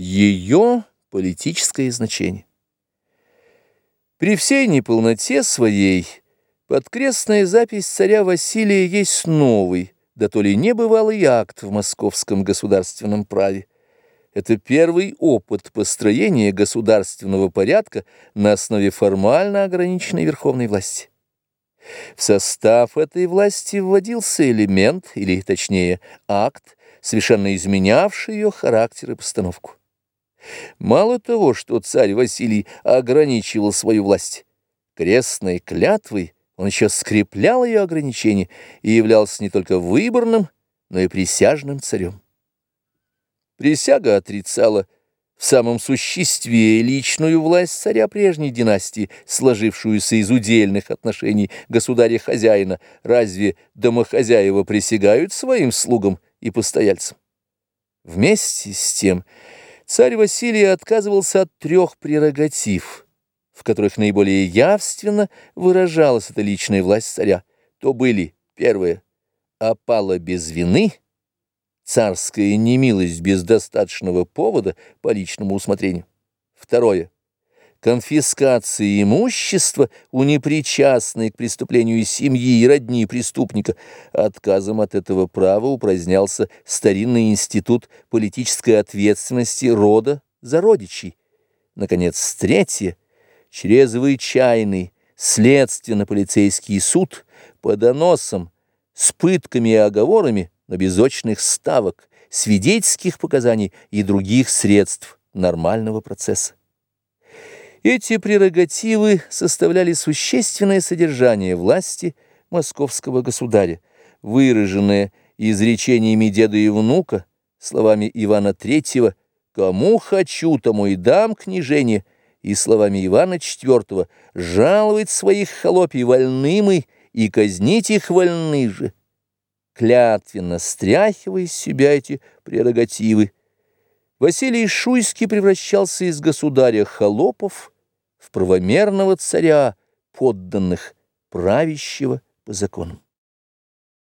Ее политическое значение. При всей неполноте своей подкрестная запись царя Василия есть новый, да то ли небывалый акт в московском государственном праве. Это первый опыт построения государственного порядка на основе формально ограниченной верховной власти. В состав этой власти вводился элемент, или точнее акт, совершенно изменявший ее характер и постановку. Мало того, что царь Василий ограничивал свою власть, крестной клятвой он еще скреплял ее ограничения и являлся не только выборным, но и присяжным царем. Присяга отрицала в самом существе личную власть царя прежней династии, сложившуюся из удельных отношений государя-хозяина. Разве домохозяева присягают своим слугам и постояльцам? Вместе с тем царь Василий отказывался от трех прерогатив, в которых наиболее явственно выражалась эта личная власть царя. То были, первое, опала без вины, царская немилость без достаточного повода по личному усмотрению. Второе конфискации имущества у непричастной к преступлению семьи и родни преступника, отказом от этого права упразднялся старинный институт политической ответственности рода за родичей. Наконец, третье, чрезвычайный следственно-полицейский суд по доносам с пытками и оговорами на безочных ставок, свидетельских показаний и других средств нормального процесса. Эти прерогативы составляли существенное содержание власти московского государя, выраженное изречениями деда и внука, словами Ивана III «Кому хочу, тому и дам княжение», и словами Ивана IV «Жаловать своих холопий вольным и казнить их вольны же». Клятвенно стряхивая из себя эти прерогативы, Василий Шуйский превращался из государя холопов в правомерного царя, подданных правящего по законам.